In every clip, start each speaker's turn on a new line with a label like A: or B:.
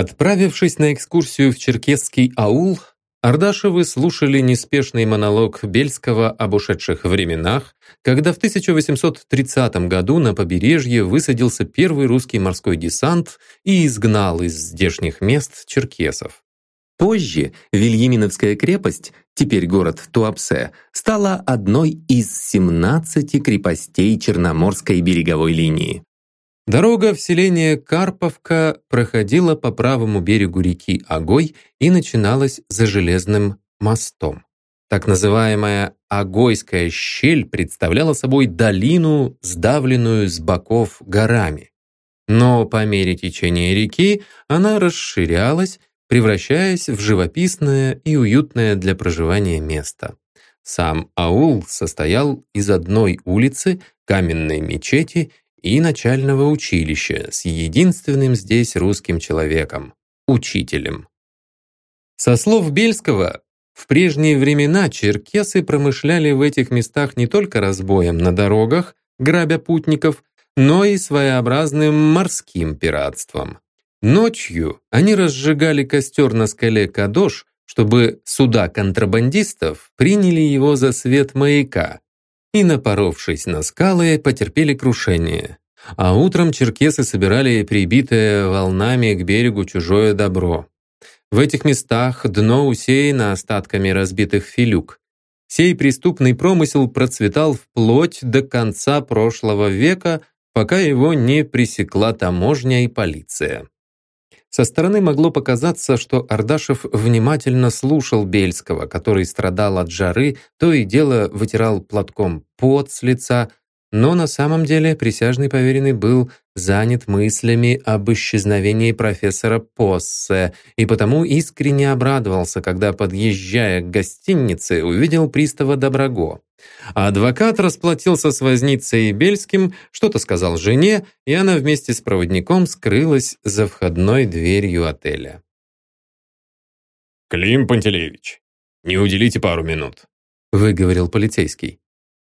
A: Отправившись на экскурсию в черкесский аул, Ардашевы слушали неспешный монолог Бельского об ушедших временах, когда в 1830 году на побережье высадился первый русский морской десант и изгнал из здешних мест черкесов. Позже Вильяминовская крепость, теперь город Туапсе, стала одной из 17 крепостей Черноморской береговой линии. Дорога в селение Карповка проходила по правому берегу реки Огой и начиналась за железным мостом. Так называемая Огойская щель представляла собой долину, сдавленную с боков горами. Но по мере течения реки она расширялась, превращаясь в живописное и уютное для проживания место. Сам аул состоял из одной улицы, каменной мечети и начального училища с единственным здесь русским человеком – учителем. Со слов Бельского, в прежние времена черкесы промышляли в этих местах не только разбоем на дорогах, грабя путников, но и своеобразным морским пиратством. Ночью они разжигали костер на скале Кадош, чтобы суда контрабандистов приняли его за свет маяка, и, напоровшись на скалы, потерпели крушение. А утром черкесы собирали прибитое волнами к берегу чужое добро. В этих местах дно усеяно остатками разбитых филюк. Сей преступный промысел процветал вплоть до конца прошлого века, пока его не пресекла таможня и полиция. Со стороны могло показаться, что Ардашев внимательно слушал Бельского, который страдал от жары, то и дело вытирал платком пот с лица, но на самом деле присяжный поверенный был занят мыслями об исчезновении профессора Поссе и потому искренне обрадовался, когда, подъезжая к гостинице, увидел пристава Доброго. А адвокат расплатился с возницей Бельским, что-то сказал жене, и она вместе с проводником скрылась за входной дверью отеля.
B: «Клим Пантелеевич, не уделите пару минут», —
A: выговорил полицейский.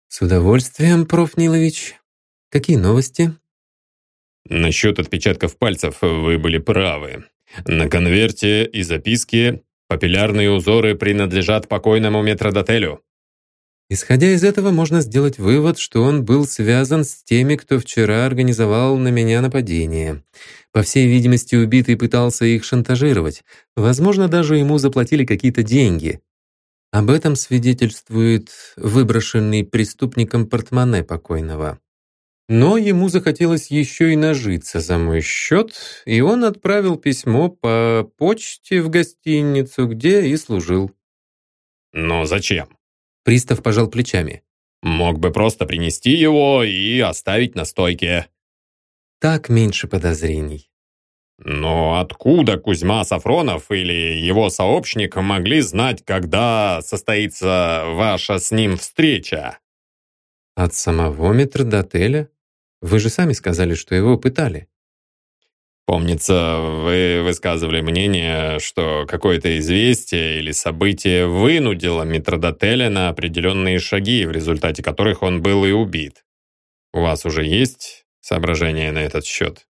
A: «С удовольствием, проф. Нилович. Какие новости?»
B: «Насчет отпечатков пальцев вы были правы. На конверте и записке папиллярные узоры принадлежат покойному метродотелю».
A: Исходя из этого, можно сделать вывод, что он был связан с теми, кто вчера организовал на меня нападение. По всей видимости, убитый пытался их шантажировать. Возможно, даже ему заплатили какие-то деньги. Об этом свидетельствует выброшенный преступником портмоне покойного. Но ему захотелось еще и нажиться за мой счет, и он отправил письмо по почте в гостиницу, где и служил.
B: «Но зачем?»
A: Пристав пожал плечами.
B: «Мог бы просто принести его и оставить на стойке».
A: «Так меньше подозрений».
B: Но откуда Кузьма Сафронов или его сообщник могли знать, когда состоится ваша с ним встреча?
A: От самого метрдотеля? Вы же сами сказали, что его пытали.
B: Помнится, вы высказывали мнение, что какое-то известие или событие вынудило метрдотеля на определенные шаги, в результате которых он был и убит. У вас уже есть соображения на этот счет?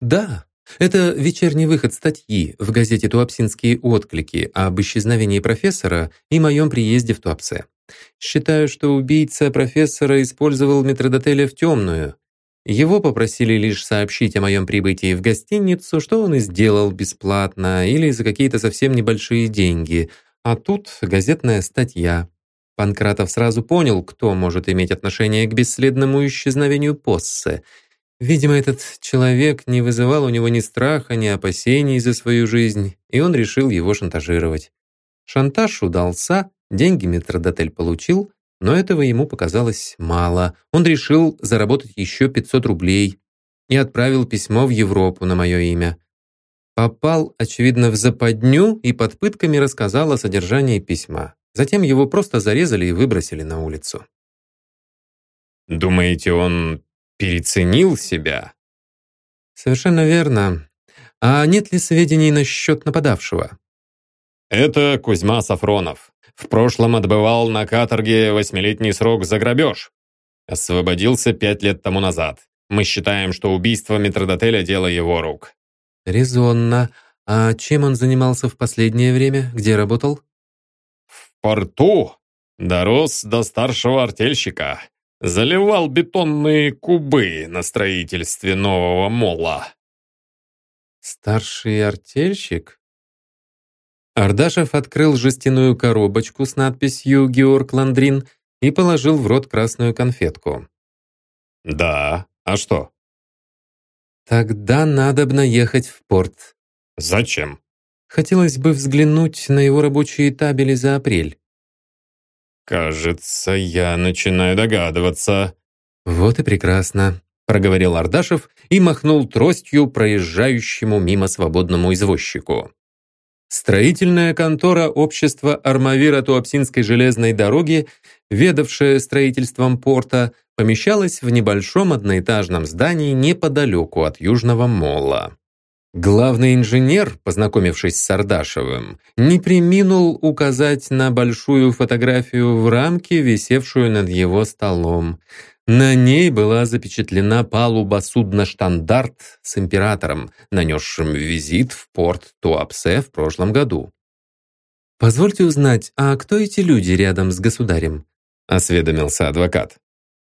A: Да, это вечерний выход статьи в газете «Туапсинские отклики» об исчезновении профессора и моем приезде в Туапсе. Считаю, что убийца профессора использовал метродотеля в темную. Его попросили лишь сообщить о моем прибытии в гостиницу, что он и сделал бесплатно или за какие-то совсем небольшие деньги. А тут газетная статья. Панкратов сразу понял, кто может иметь отношение к бесследному исчезновению Поссе — Видимо, этот человек не вызывал у него ни страха, ни опасений за свою жизнь, и он решил его шантажировать. Шантаж удался, деньги метродотель получил, но этого ему показалось мало. Он решил заработать еще 500 рублей и отправил письмо в Европу на мое имя. Попал, очевидно, в западню и под пытками рассказал о содержании письма. Затем его просто зарезали и выбросили на улицу.
B: «Думаете, он переценил себя.
A: Совершенно верно. А нет ли сведений насчет нападавшего?
B: Это Кузьма Сафронов. В прошлом отбывал на каторге восьмилетний срок за грабеж. Освободился пять лет тому назад. Мы считаем, что убийство метродотеля – дело его рук.
A: Резонно. А чем он занимался в последнее время? Где работал?
B: В порту. Дорос до старшего артельщика. Заливал бетонные кубы на строительстве нового мола.
A: Старший артельщик? Ардашев открыл жестяную коробочку с надписью «Георг Ландрин» и положил в рот красную конфетку.
B: «Да, а что?»
A: «Тогда надобно ехать в порт».
B: «Зачем?»
A: «Хотелось бы взглянуть на его рабочие табели за апрель».
B: «Кажется, я начинаю догадываться».
A: «Вот и прекрасно», — проговорил Ардашев и махнул тростью проезжающему мимо свободному извозчику. Строительная контора общества Армавира Туапсинской железной дороги, ведавшая строительством порта, помещалась в небольшом одноэтажном здании неподалеку от Южного мола. Главный инженер, познакомившись с Ардашевым, не приминул указать на большую фотографию в рамке, висевшую над его столом. На ней была запечатлена палуба судна «Штандарт» с императором, нанесшим визит в порт Туапсе в прошлом году. «Позвольте узнать, а кто эти люди рядом с государем?» — осведомился адвокат.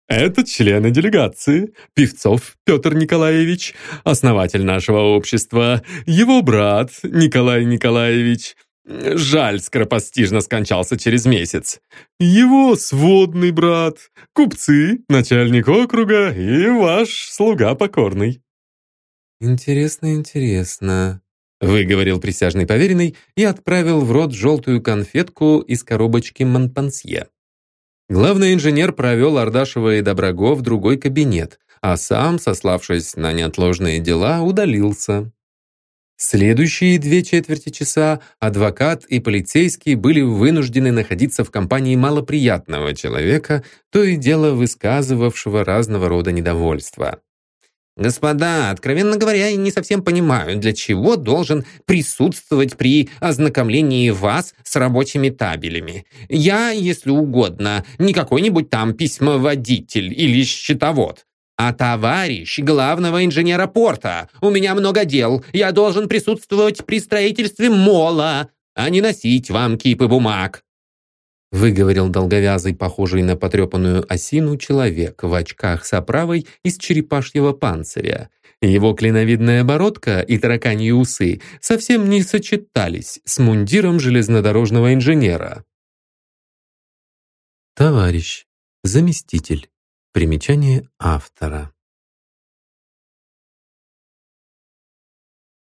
B: «Это члены делегации. Певцов Петр Николаевич, основатель нашего общества, его брат Николай Николаевич, Жаль, скоропостижно скончался через месяц. Его сводный брат, купцы, начальник округа и ваш слуга покорный.
A: «Интересно, интересно», — выговорил присяжный поверенный и отправил в рот желтую конфетку из коробочки Монпансье. Главный инженер провел Ардашева и Доброго в другой кабинет, а сам, сославшись на неотложные дела, удалился. Следующие две четверти часа адвокат и полицейский были вынуждены находиться в компании малоприятного человека, то и дело высказывавшего разного рода недовольства. «Господа, откровенно говоря, я не совсем понимаю, для чего должен присутствовать при ознакомлении вас с рабочими табелями. Я, если угодно, не какой-нибудь там письмоводитель или счетовод а товарищ главного инженера порта. У меня много дел. Я должен присутствовать при строительстве мола, а не носить вам кипы бумаг». Выговорил долговязый, похожий на потрепанную осину, человек в очках с оправой из черепашьего панциря. Его клиновидная бородка и тараканьи усы совсем не сочетались с мундиром железнодорожного инженера. «Товарищ, заместитель». Примечание автора.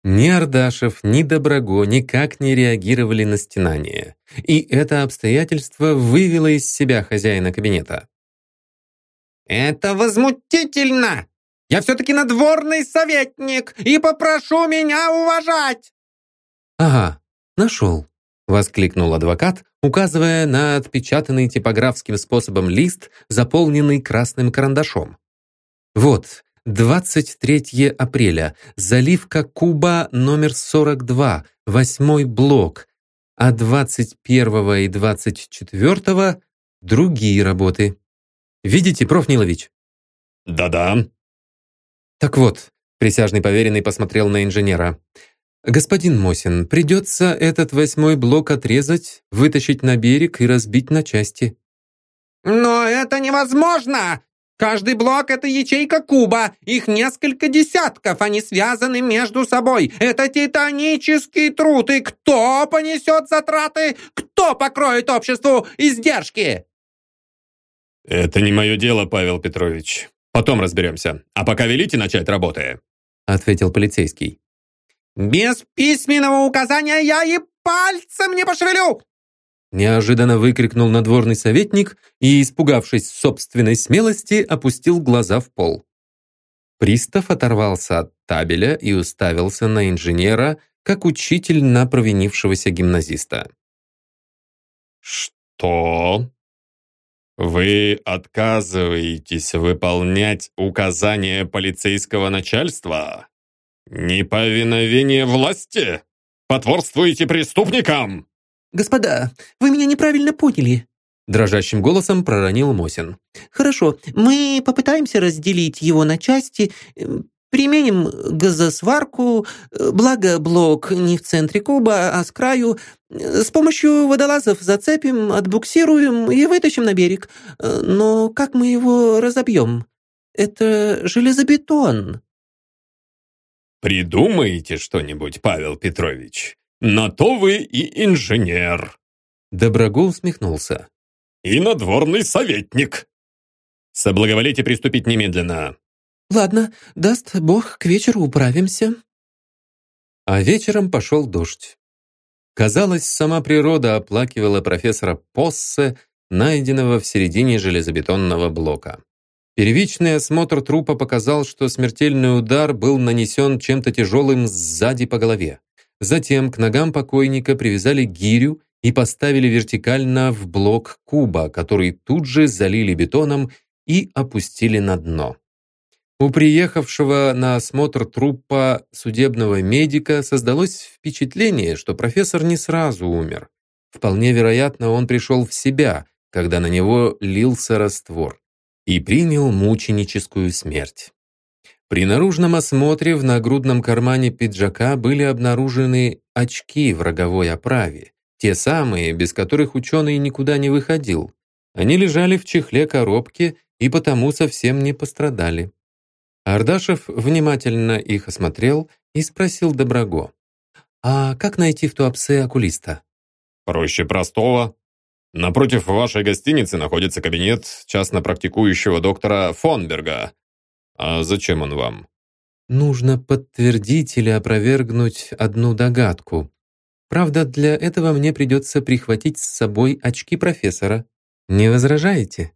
A: Ни Ардашев, ни Доброго никак не реагировали на стенание. И это обстоятельство вывело из себя хозяина кабинета. «Это возмутительно! Я все-таки надворный советник и попрошу меня уважать!» «Ага, нашел», — воскликнул адвокат, указывая на отпечатанный типографским способом лист, заполненный красным карандашом. «Вот, 23 апреля, заливка Куба номер 42, восьмой блок, а 21 и 24 другие работы. Видите, проф. Нилович?»
B: «Да-да».
A: «Так вот», присяжный поверенный посмотрел на инженера, «Господин Мосин, придется этот восьмой блок отрезать, вытащить на берег и разбить на части».
C: «Но это невозможно! Каждый блок — это ячейка куба. Их несколько десятков, они связаны между собой. Это титанический труд. И кто понесет затраты? Кто покроет обществу издержки?»
B: «Это не мое дело, Павел Петрович. Потом разберемся. А пока велите начать работы», — ответил полицейский.
C: «Без письменного указания я и пальцем не пошевелю!»
A: Неожиданно выкрикнул надворный советник и, испугавшись собственной смелости, опустил глаза в пол. Пристав оторвался от табеля и уставился на инженера, как учитель на провинившегося гимназиста.
B: «Что? Вы отказываетесь выполнять указания полицейского начальства?» «Неповиновение власти? Потворствуете преступникам?»
D: «Господа, вы меня неправильно поняли»,
A: дрожащим голосом проронил Мосин.
D: «Хорошо, мы попытаемся разделить его на части. Применим газосварку, благо блок не в центре куба, а с краю. С помощью водолазов зацепим, отбуксируем и вытащим на берег. Но как мы его разобьем? Это железобетон».
B: «Придумаете что-нибудь, Павел Петрович? На то вы и инженер».
A: Доброгул усмехнулся.
B: «И надворный советник». «Соблаговолите приступить немедленно».
D: «Ладно, даст Бог, к вечеру управимся».
A: А вечером пошел дождь. Казалось, сама природа оплакивала профессора Поссе, найденного в середине железобетонного блока. Первичный осмотр трупа показал, что смертельный удар был нанесен чем-то тяжелым сзади по голове. Затем к ногам покойника привязали гирю и поставили вертикально в блок куба, который тут же залили бетоном и опустили на дно. У приехавшего на осмотр трупа судебного медика создалось впечатление, что профессор не сразу умер. Вполне вероятно, он пришел в себя, когда на него лился раствор и принял мученическую смерть. При наружном осмотре в нагрудном кармане пиджака были обнаружены очки в роговой оправе, те самые, без которых ученый никуда не выходил. Они лежали в чехле коробки и потому совсем не пострадали. Ардашев внимательно их осмотрел и спросил Доброго. «А как найти в Туапсе окулиста?»
B: «Проще простого. Напротив вашей гостиницы находится кабинет частно практикующего доктора Фонберга. А зачем он вам?
A: Нужно подтвердить или опровергнуть одну догадку. Правда, для этого мне придется прихватить с собой очки профессора. Не возражаете?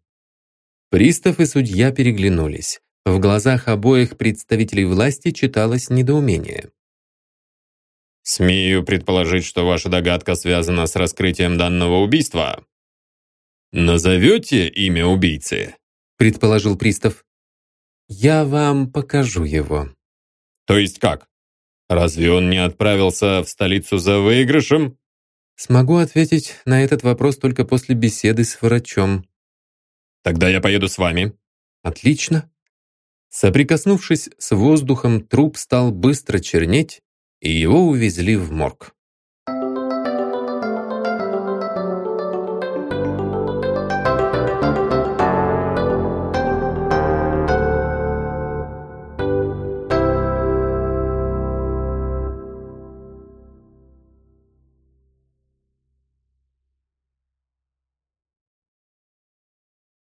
A: Пристав и судья переглянулись. В глазах обоих представителей власти читалось недоумение.
B: «Смею предположить, что ваша догадка связана с раскрытием данного убийства», «Назовете имя убийцы?»
A: — предположил пристав. «Я вам покажу его».
B: «То есть как? Разве он не отправился в столицу за выигрышем?»
A: «Смогу ответить на этот вопрос только после беседы с врачом».
B: «Тогда я поеду с вами».
A: «Отлично». Соприкоснувшись с воздухом, труп стал быстро чернеть, и его увезли в морг.